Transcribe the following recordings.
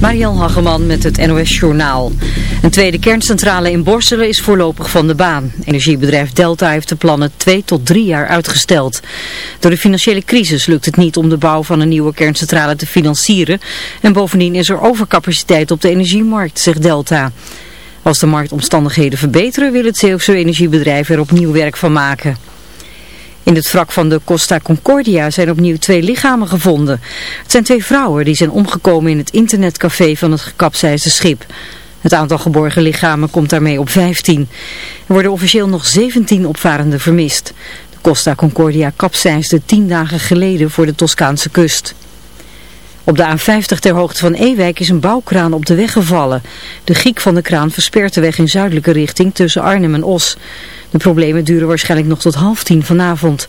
Mariel Hageman met het NOS Journaal. Een tweede kerncentrale in Borselen is voorlopig van de baan. Energiebedrijf Delta heeft de plannen twee tot drie jaar uitgesteld. Door de financiële crisis lukt het niet om de bouw van een nieuwe kerncentrale te financieren. En bovendien is er overcapaciteit op de energiemarkt, zegt Delta. Als de marktomstandigheden verbeteren wil het Zeeuwse energiebedrijf er opnieuw werk van maken. In het wrak van de Costa Concordia zijn opnieuw twee lichamen gevonden. Het zijn twee vrouwen die zijn omgekomen in het internetcafé van het gekapseisde schip. Het aantal geborgen lichamen komt daarmee op 15. Er worden officieel nog 17 opvarenden vermist. De Costa Concordia kapseisde 10 dagen geleden voor de Toscaanse kust. Op de A50 ter hoogte van Ewijk is een bouwkraan op de weg gevallen. De giek van de kraan verspert de weg in zuidelijke richting tussen Arnhem en Os. De problemen duren waarschijnlijk nog tot half tien vanavond.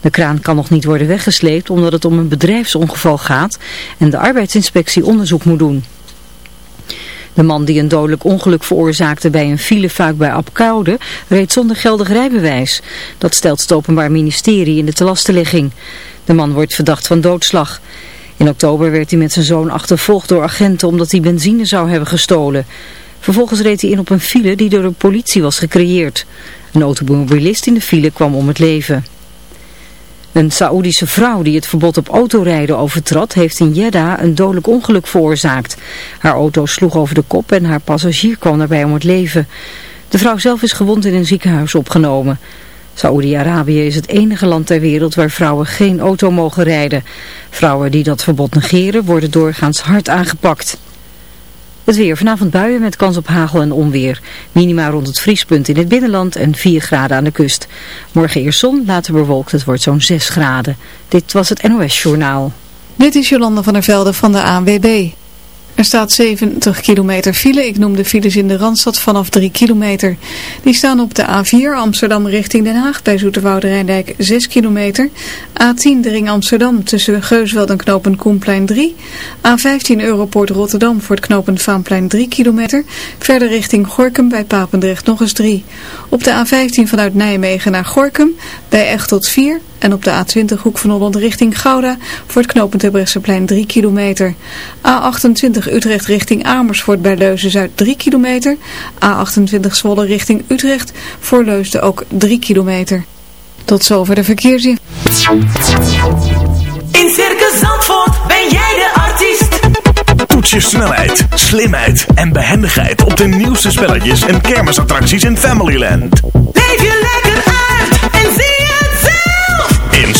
De kraan kan nog niet worden weggesleept omdat het om een bedrijfsongeval gaat en de arbeidsinspectie onderzoek moet doen. De man die een dodelijk ongeluk veroorzaakte bij een filefuik bij Apkoude reed zonder geldig rijbewijs. Dat stelt het Openbaar Ministerie in de telastenlegging. De man wordt verdacht van doodslag. In oktober werd hij met zijn zoon achtervolgd door agenten omdat hij benzine zou hebben gestolen. Vervolgens reed hij in op een file die door de politie was gecreëerd. Een automobilist in de file kwam om het leven. Een Saoedische vrouw die het verbod op autorijden overtrad heeft in Jeddah een dodelijk ongeluk veroorzaakt. Haar auto sloeg over de kop en haar passagier kwam daarbij om het leven. De vrouw zelf is gewond in een ziekenhuis opgenomen. Saoedi-Arabië is het enige land ter wereld waar vrouwen geen auto mogen rijden. Vrouwen die dat verbod negeren worden doorgaans hard aangepakt. Het weer. Vanavond buien met kans op hagel en onweer. Minima rond het vriespunt in het binnenland en 4 graden aan de kust. Morgen eerst zon, later bewolkt. Het wordt zo'n 6 graden. Dit was het NOS Journaal. Dit is Jolanda van der Velde van de ANWB. Er staat 70 kilometer file. Ik noem de files in de Randstad vanaf 3 kilometer. Die staan op de A4 Amsterdam richting Den Haag bij Zoeterwoude Rijndijk 6 kilometer. A10 de ring Amsterdam tussen Geusveld en knopen Koenplein 3. A15 Europoort Rotterdam voor het knopen Vaanplein 3 kilometer. Verder richting Gorkum bij Papendrecht nog eens 3. Op de A15 vanuit Nijmegen naar Gorkum bij Echtelt 4. En op de A20 hoek van Holland richting Gouda voor het knooppunt Terbrechtseplein 3 kilometer. A28 Utrecht richting Amersfoort bij Leuzen-Zuid 3 kilometer. A28 Zwolle richting Utrecht voor Leusden ook 3 kilometer. Tot zover de verkeersin. In Circus Zandvoort ben jij de artiest. Toets je snelheid, slimheid en behendigheid op de nieuwste spelletjes en kermisattracties in Familyland. Leef je lekker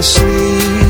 asleep.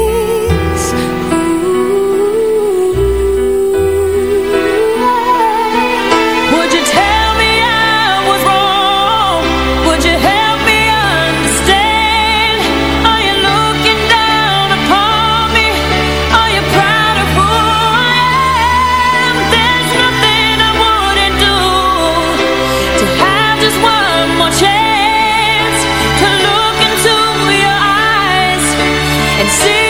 and see.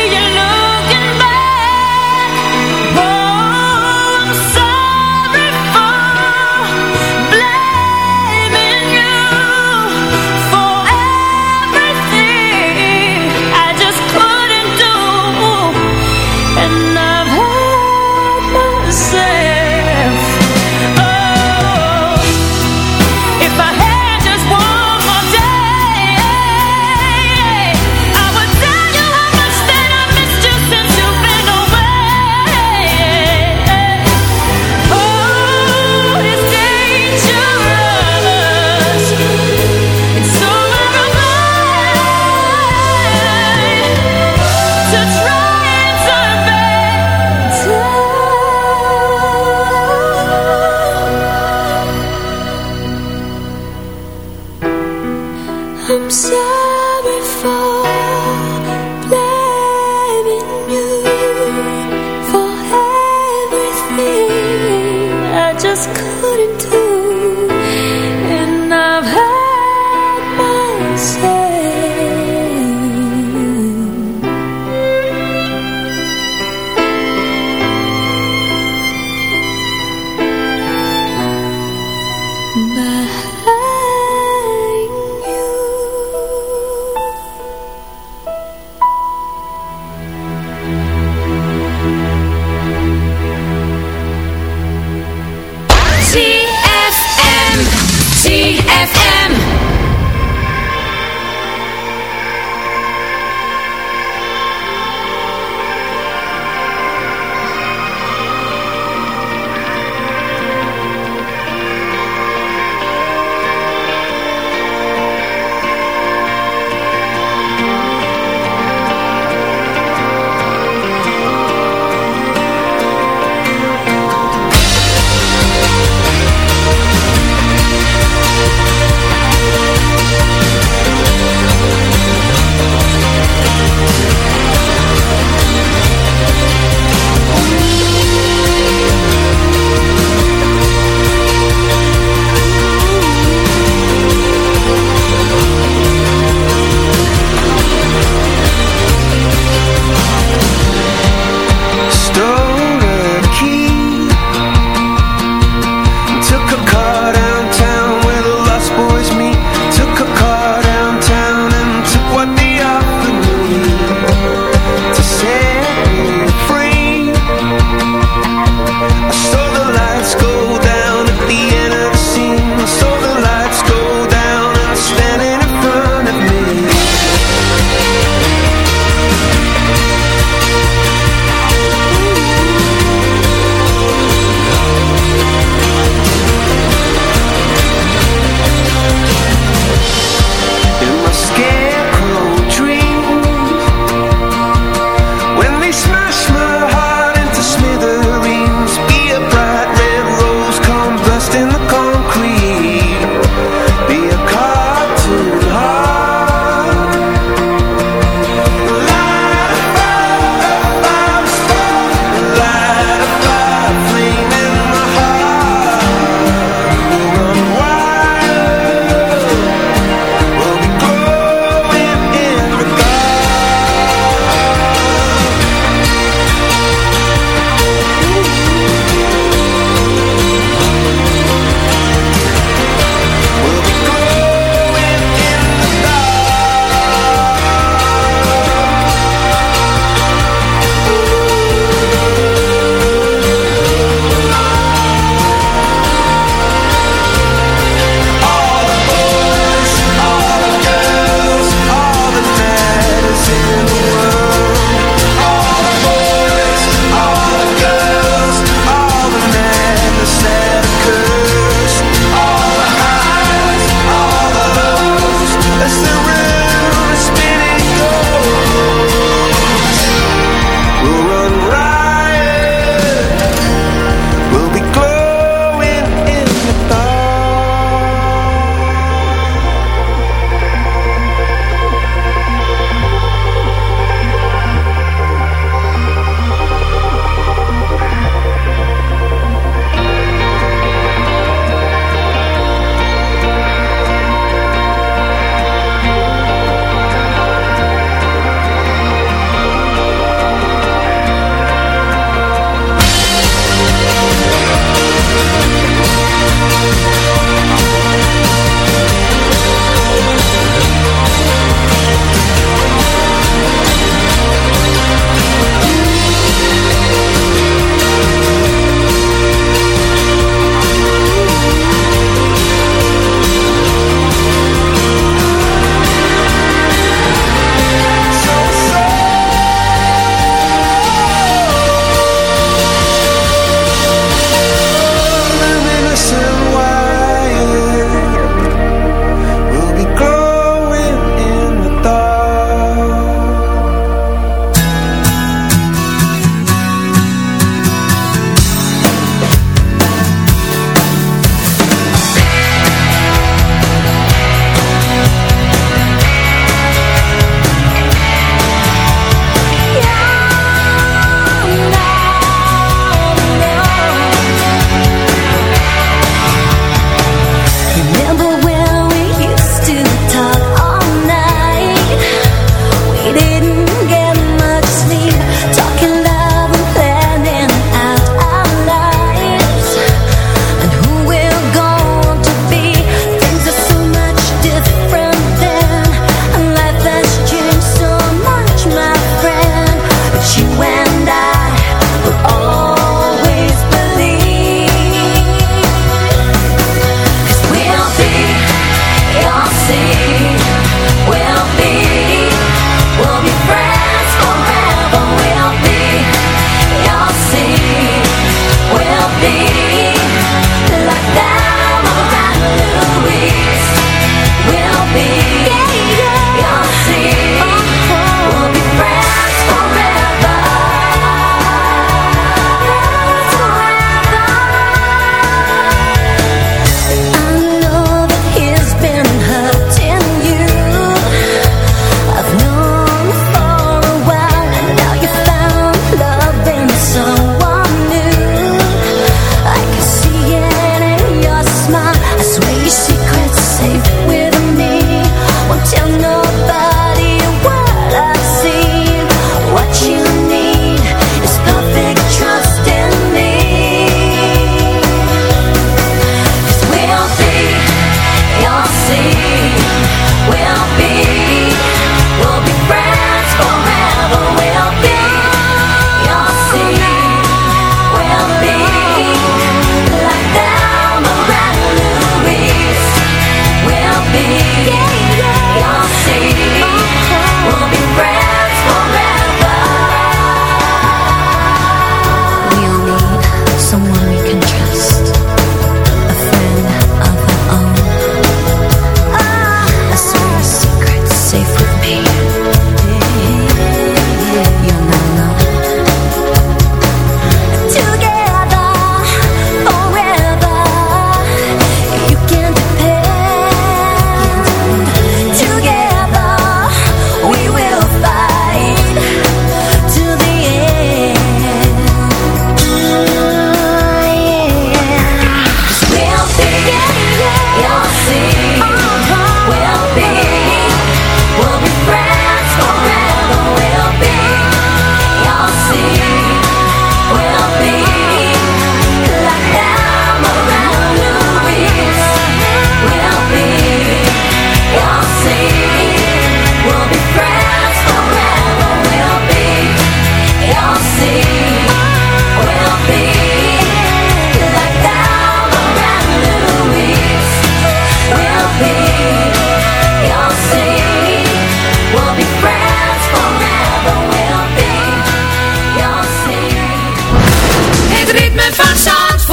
van Zandvoort.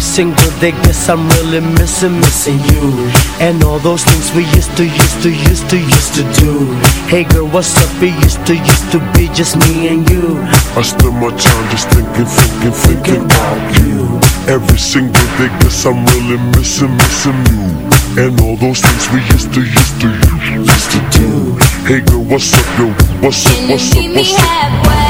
Single day, guess I'm really missing, missing you. And all those things we used to, used to, used to, used to do. Hey girl, what's up? It used to, used to be just me and you. I spend my time just thinking, thinking, thinking about you. Every single day guess I'm really missing, missing you. And all those things we used to, used to, used to do. Hey girl, what's up, yo? What's up, what's up, what's up?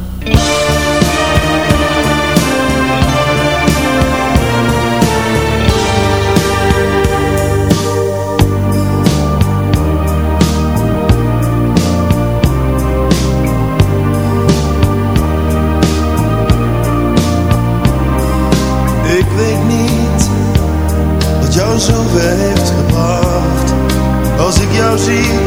Als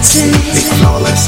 Flawless. And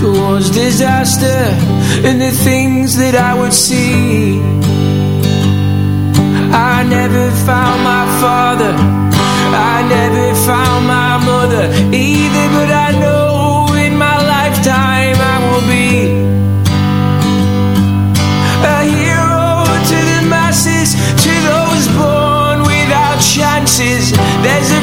Towards disaster And the things that I would see I never found my father I never found my mother Either but I know in my lifetime I will be a hero to the masses, to those born without chances. There's a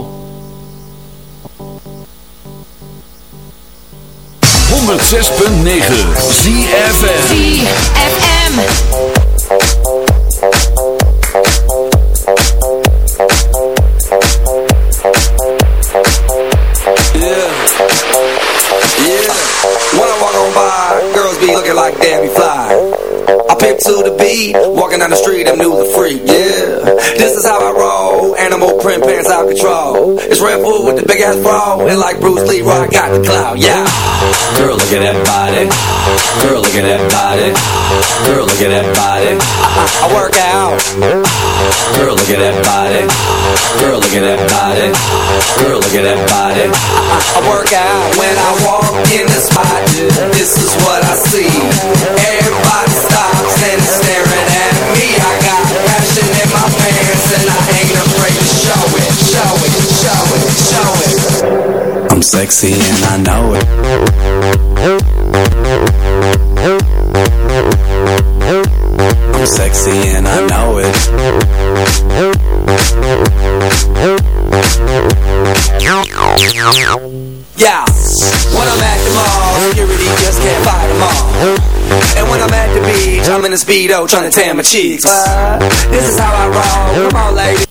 106.9 ZFM ZFM. Yeah. Yeah. When I walk on by, girls be looking like Debbie Fly. I pimp to the beat, walking down the street, I'm new the freak, yeah. This is how I roll, animal print pants out control. It's Red Bull with the big ass bra, and like Bruce Lee, I got the clout, yeah. Girl, look at that body. Girl, look at that body. Girl, look at that body. I, I, work out. Girl, look at that body. Girl, look at that body. Girl, look at that body. I, I, work out when I walk in the spot. This is what I see. Everybody stops I'm sexy and I know it. I'm sexy and I know it. Yeah, when I'm at the mall, security just can't fight them all. And when I'm at the beach, I'm in a speedo trying to tan my cheeks. But this is how I roll. Come on, ladies.